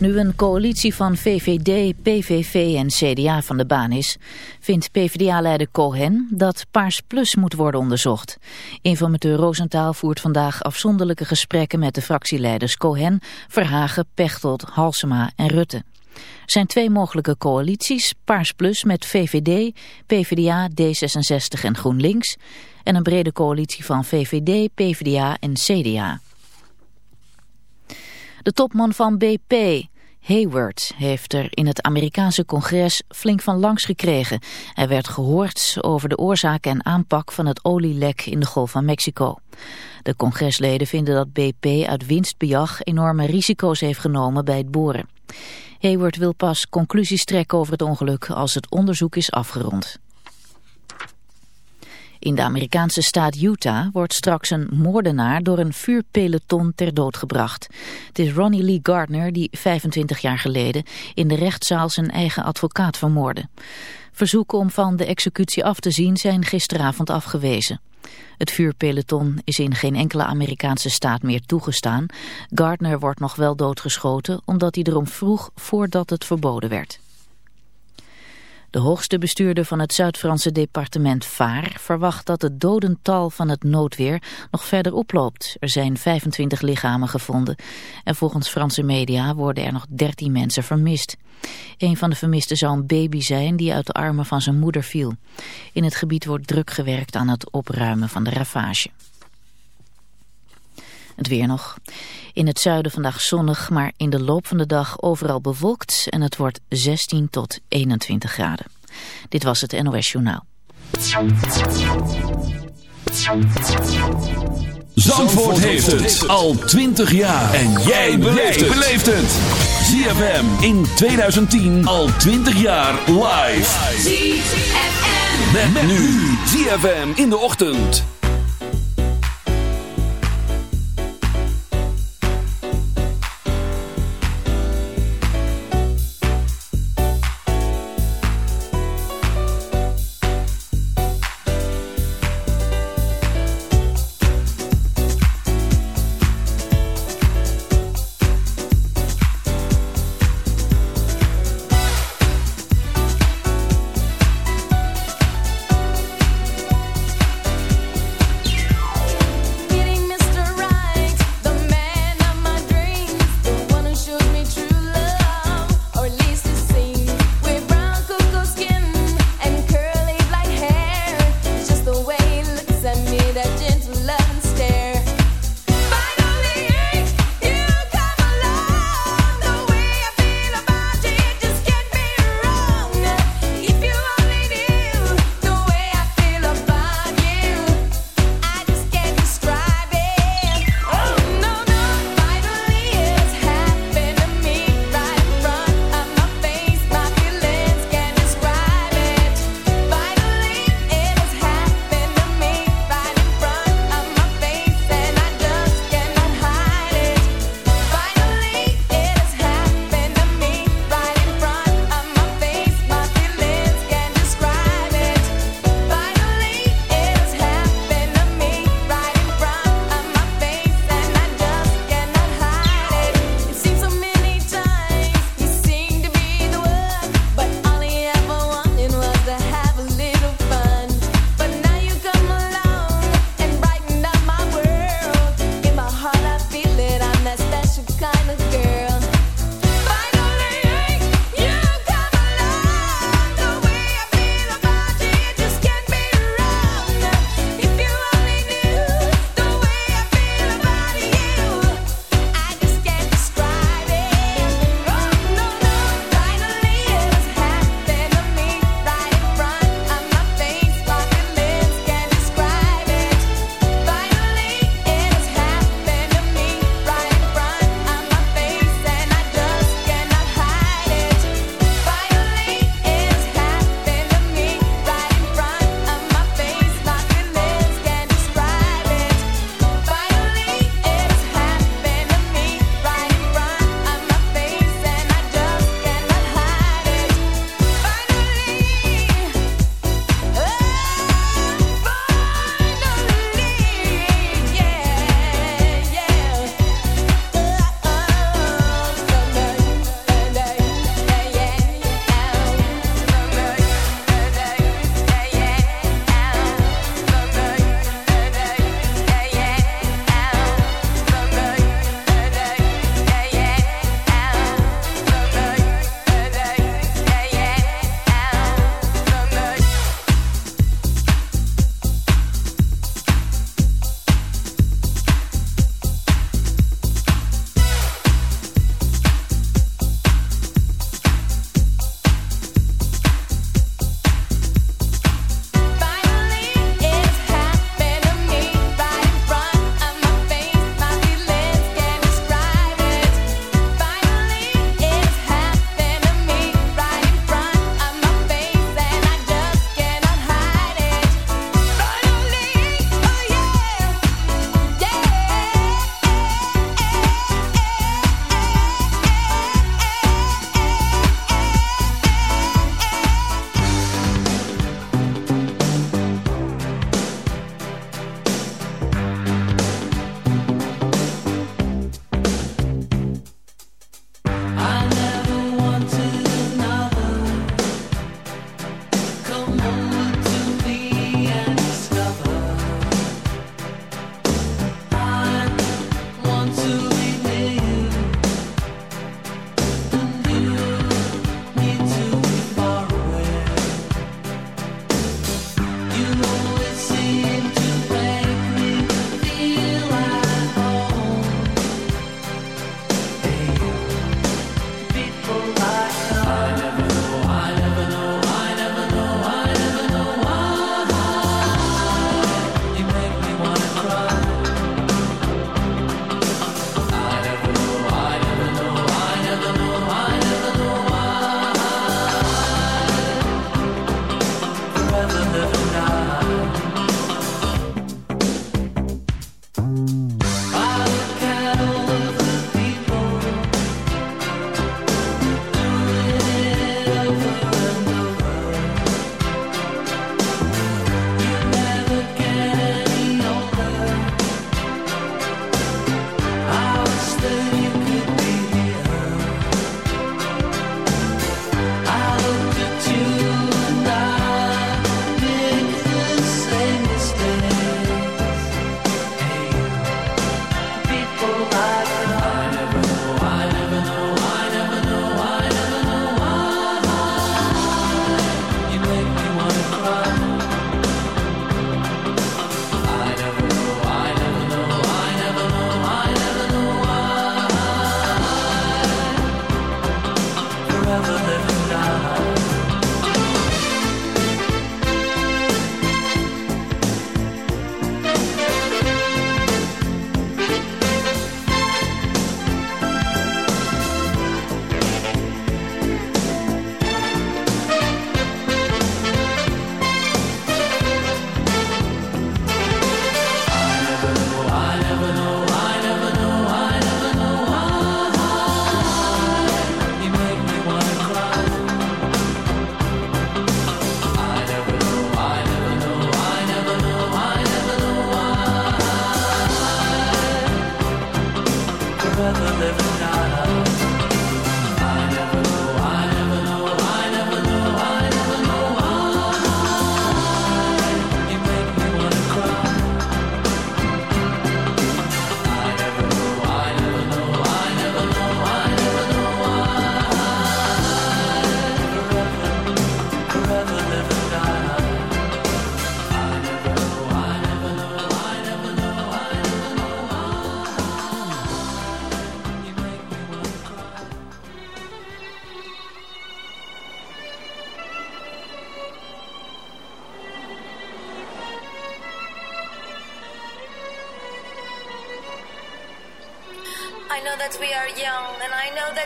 Nu een coalitie van VVD, PVV en CDA van de baan is, vindt PvdA-leider Cohen dat Paars Plus moet worden onderzocht. Informateur Roosentaal voert vandaag afzonderlijke gesprekken met de fractieleiders Cohen, Verhagen, Pechtold, Halsema en Rutte. Er zijn twee mogelijke coalities, Paars Plus met VVD, PvdA, D66 en GroenLinks en een brede coalitie van VVD, PvdA en CDA. De topman van BP, Hayward, heeft er in het Amerikaanse congres flink van langs gekregen. Hij werd gehoord over de oorzaak en aanpak van het olielek in de Golf van Mexico. De congresleden vinden dat BP uit winstbejag enorme risico's heeft genomen bij het boren. Hayward wil pas conclusies trekken over het ongeluk als het onderzoek is afgerond. In de Amerikaanse staat Utah wordt straks een moordenaar door een vuurpeloton ter dood gebracht. Het is Ronnie Lee Gardner die 25 jaar geleden in de rechtszaal zijn eigen advocaat vermoordde. Verzoeken om van de executie af te zien zijn gisteravond afgewezen. Het vuurpeloton is in geen enkele Amerikaanse staat meer toegestaan. Gardner wordt nog wel doodgeschoten omdat hij erom vroeg voordat het verboden werd. De hoogste bestuurder van het Zuid-Franse departement Vaar verwacht dat het dodental van het noodweer nog verder oploopt. Er zijn 25 lichamen gevonden en volgens Franse media worden er nog 13 mensen vermist. Een van de vermisten zou een baby zijn die uit de armen van zijn moeder viel. In het gebied wordt druk gewerkt aan het opruimen van de ravage. Het weer nog. In het zuiden vandaag zonnig, maar in de loop van de dag overal bewolkt en het wordt 16 tot 21 graden. Dit was het NOS Journaal. Zandvoort heeft het al 20 jaar en jij beleeft het. ZFM in 2010 al 20 jaar live. ZFM. Met, nu ZFM in de ochtend.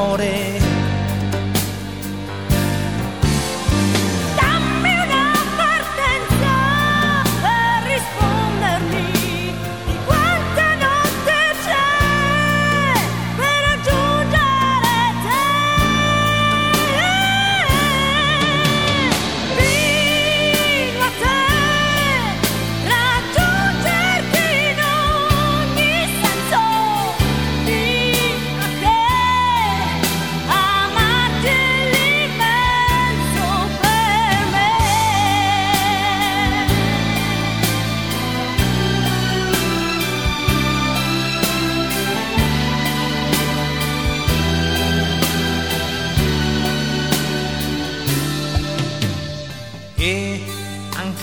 amore.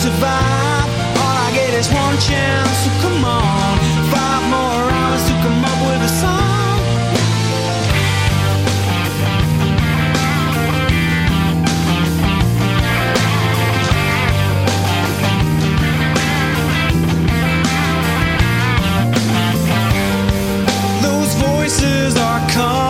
survive. All I get is one chance, so come on. Five more hours to come up with a song. Those voices are coming.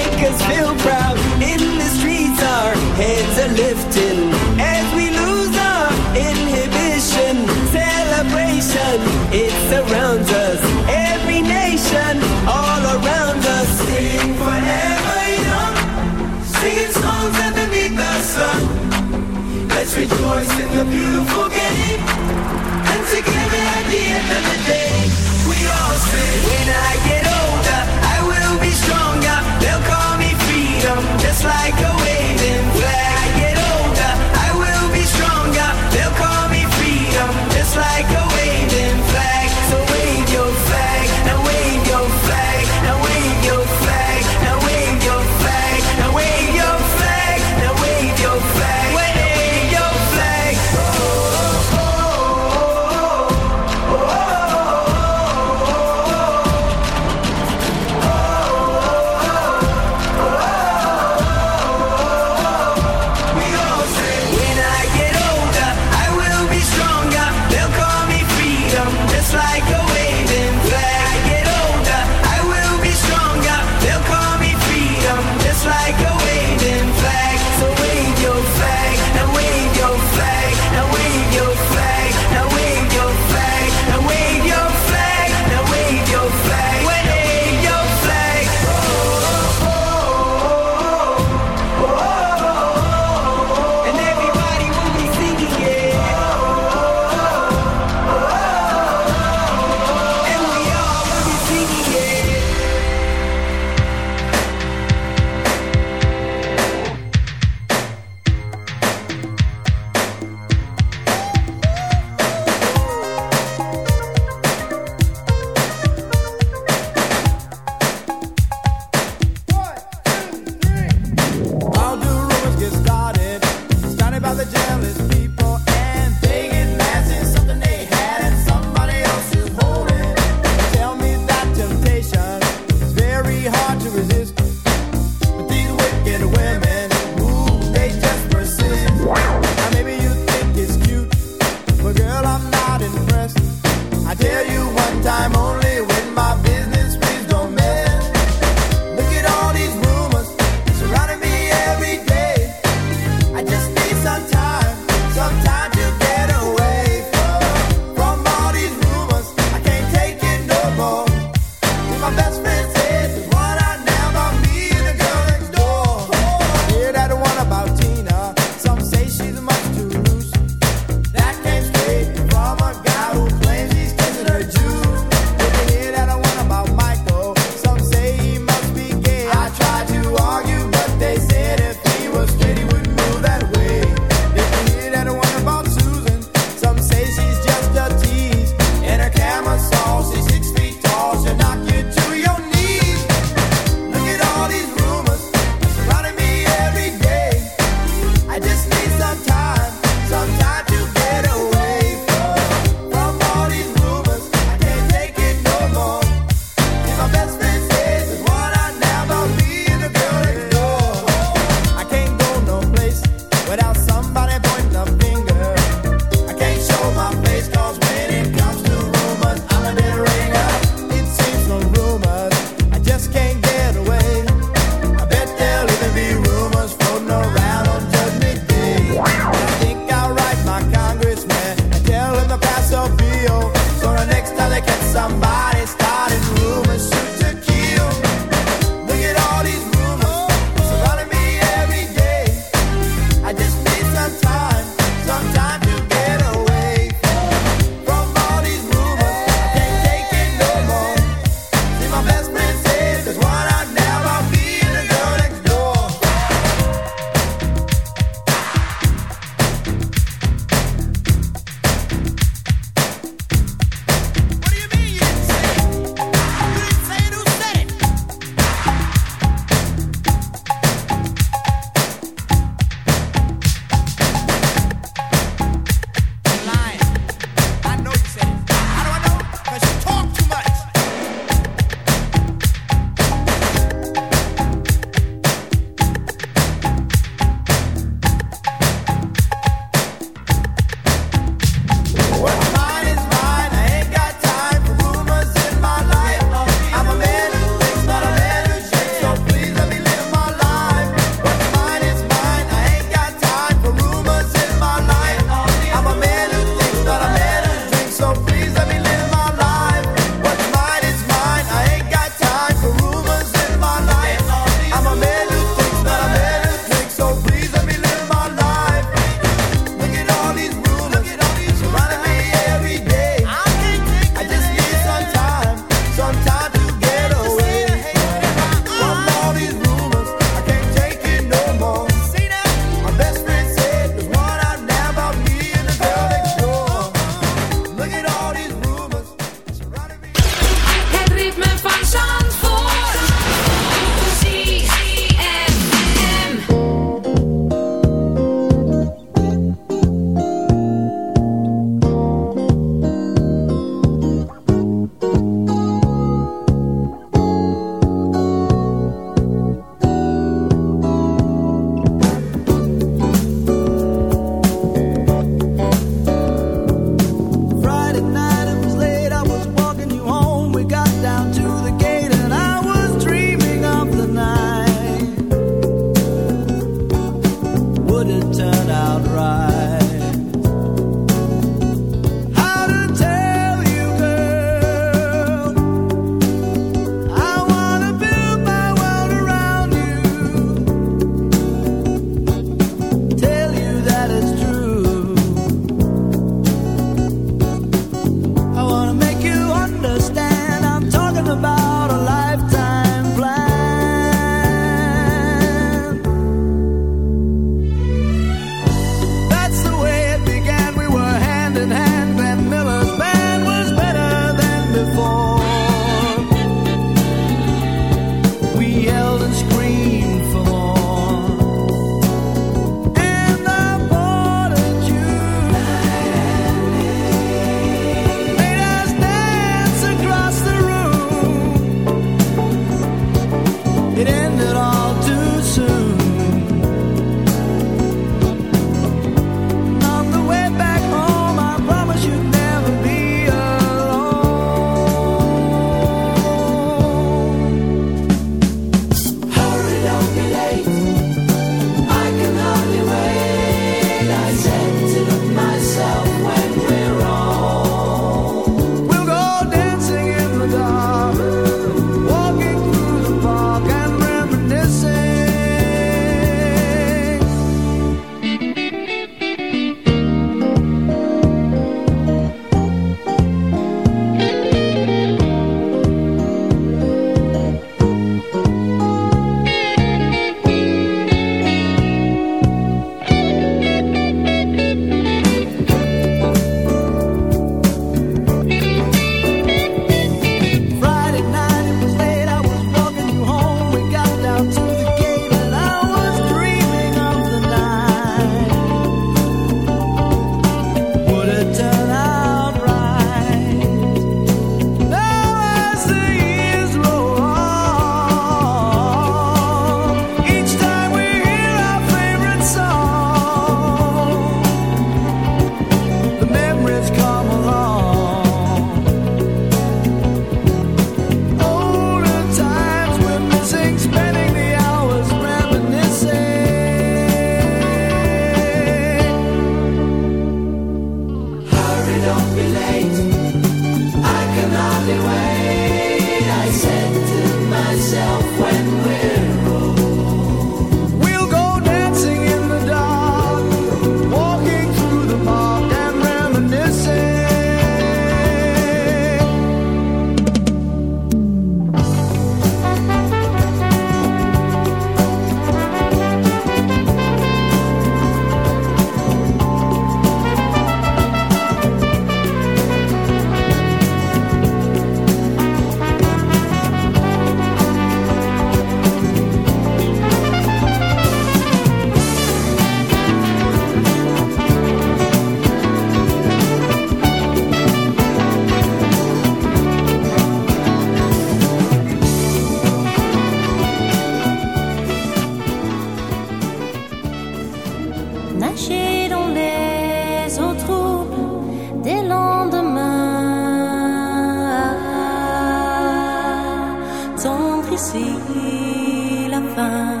Tendre ici la fin.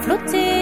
Flotter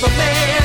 the man.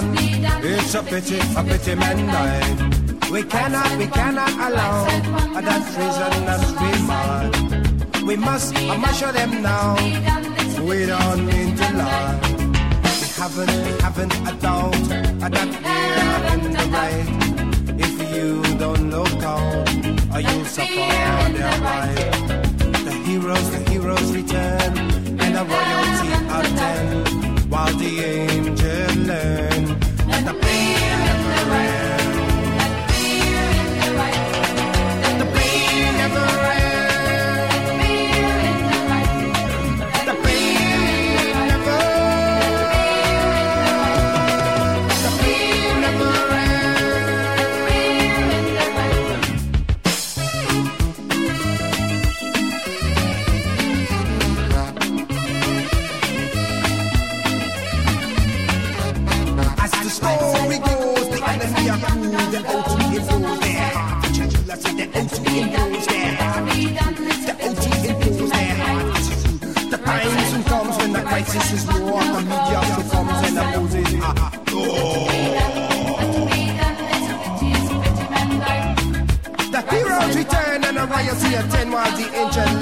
It's a pity, a pity men die. We cannot, we cannot allow that treason that's we mad. We must, I must show them now. We don't mean to lie. We haven't, we haven't a doubt that we're in the right. If you don't look out, or you'll suffer their life? The heroes, the heroes return, and the royalty attend, while the angel learns be. si is what the media so and opposes. The heroes return and the riots attend while the ancient